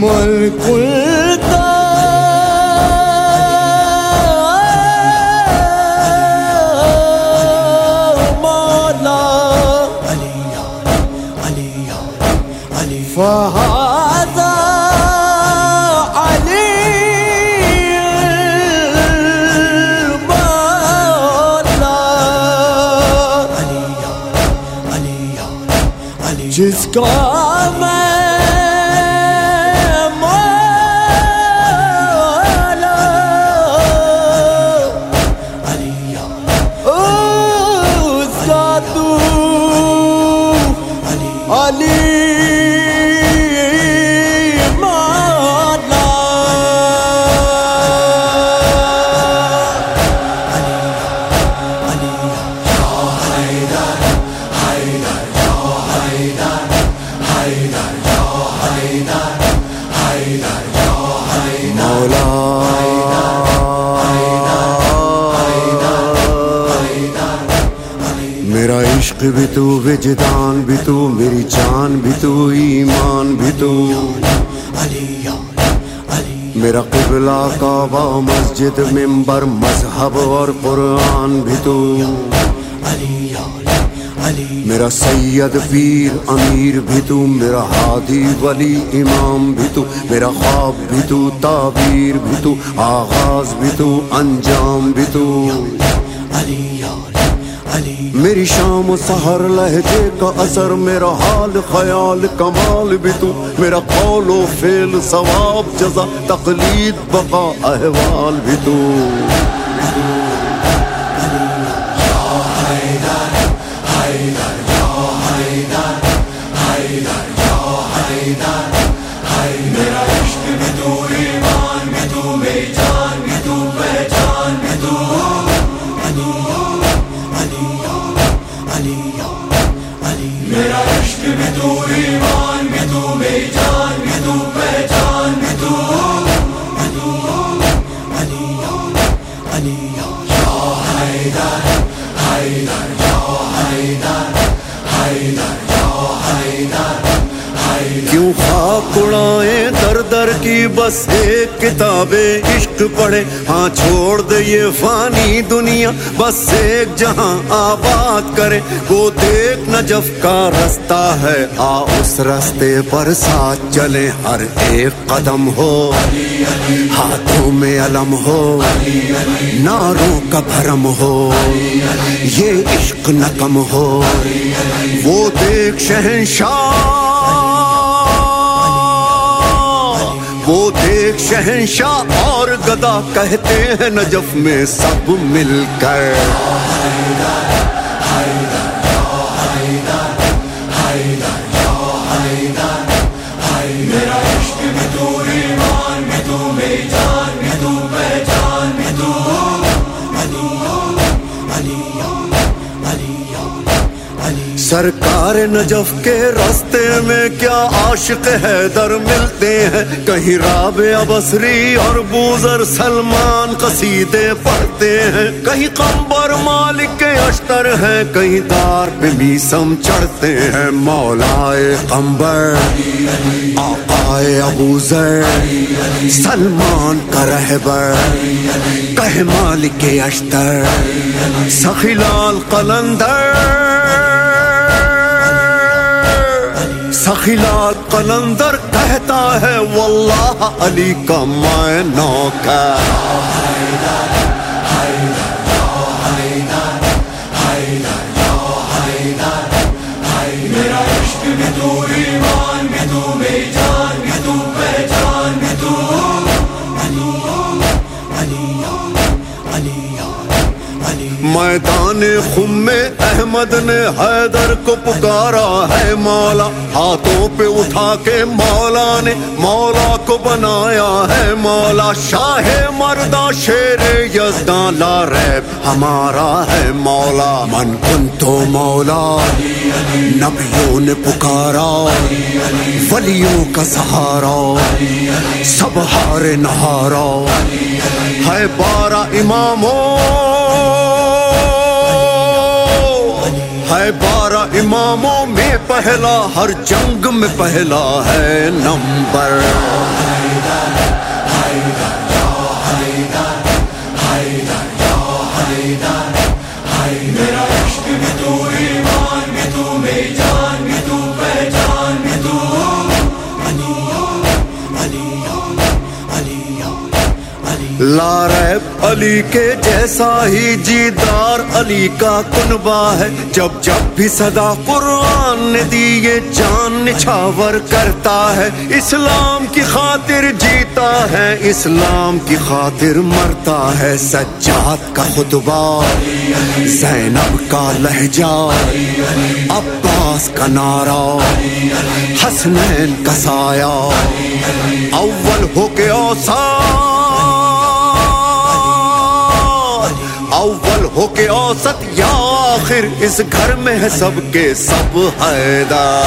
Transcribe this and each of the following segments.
ملک المولى بھی تو وجدان، بھی تو میری جان، بھی تو ایمان، بھی تو میرا قبلہ کعبہ، مسجد ممبر مذہب اور قرآن بھی تو میرا سید، پیر، امیر بھی تو، میرا ہادی، ولی، امام بھی تو، میرا خواب بھی تو، تعبیر بھی تو، آغاز بھی تو، انجام بھی تو میری شام و سحر لہجے کا اثر میرا حال خیال کمال بھی تو میرا قول و فعل ثواب جزا تقلید بقا احوال بھی تو تو ایمان بھی تو میری جان بھی تو پہچان بھی تو علی حیدر حیدر حیدر حیدر کیوں خاک اڑائیں، در در کی بس ایک کتاب عشق پڑھے ہاں چھوڑ دے یہ فانی دنیا، بس ایک جہاں آباد کرے وہ دیکھ نجف کا رستہ ہے، آ اس رستے پر ساتھ چلے ہر ایک قدم ہو، ہاتھوں میں علم ہو ناروں کا بھرم ہو۔ یہ عشق نکم ہو۔ وہ دیکھ شہنشاہ وہ دیکھ شہنشاہ اور گدا کہتے ہیں نجف میں سب مل کر۔ سرکار نجف کے راستے میں کیا عاشق ہے در ملتے ہیں؟ کہیں راب ابسری اور بوزر سلمان قصیدے پڑھتے ہیں؟ کہیں قمبر مالک کے اشتر ہیں؟ کہیں دار پہ میسم چڑھتے ہیں؟ مولائے قمبر، آقائے ابوذر سلمان کا رہبر کہ مالک اشتر، سخی لال قلندر۔ سخیلات قلندر کہتا ہے واللہ علی کا میں نوکر. میدان خم احمد نے حیدر کو پکارا ہے مولا، ہاتھوں پہ اٹھا کے مولا نے مولا کو بنایا ہے مولا۔ شاہ مردہ شیر یزدان لا ریب ہمارا ہے مولا۔ من کن تو مولا، نبیوں نے پکارا۔ ولیوں کا سہارا، سب ہار نہارا۔ ہے بارہ اماموں ہے بارہ اماموں میں پہلا ہر جنگ میں پہلا ہے نمبر۔ لاریب علی کے جیسا ہی جیدار علی کا کنبا ہے۔ جب جب بھی صدا قرآن نے دی یہ جان، نچھاور کرتا ہے۔ اسلام کی خاطر جیتا ہے، اسلام کی خاطر مرتا ہے۔ سجاد کا خطبہ، زینب کا لہجہ، عباس کا نعرہ، حسنین کا سایہ۔ اول ہو کے اوسان ہو کے اوسط یا آخر اس گھر میں ہے سب کے سب حیدر۔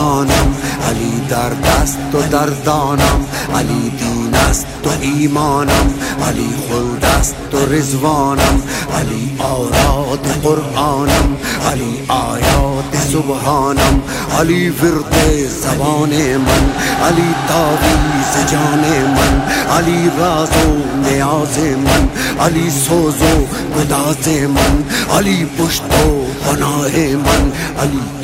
جانانم علی درد است تو دردانم علی دین است تو ایمانم علی خلد است تو رضوانم علی آراد قرآنم علی آیات سبحانم علی ورد زبان من علی تعویز جان من علی راز و نیاز من علی سوز و گداز من علی پشت و پناہ من علی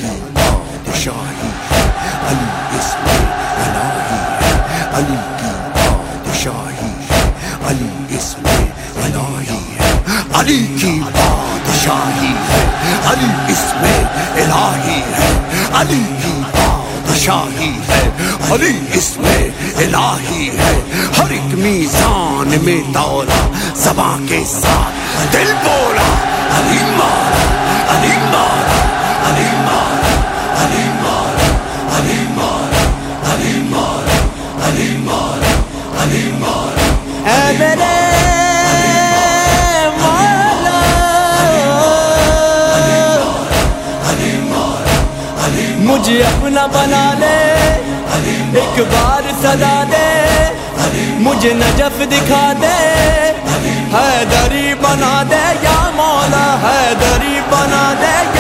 علی اس میں الہی ہے علی کی بادشاہی ہے علی اس میں الہی ہے علی کی بادشاہی ہے علی اس میں الہی ہے علی کی بادشاہی ہے علی اس میں الہی ہے ہر ایک میزان میں دولا زباں کے ساتھ دل بولا علی مارا مجھے اپنا بنا لے۔ ایک بار صدا دے۔ مجھے نجف دکھا دے۔ حیدری بنا دے یا مولا، حیدری بنا دے۔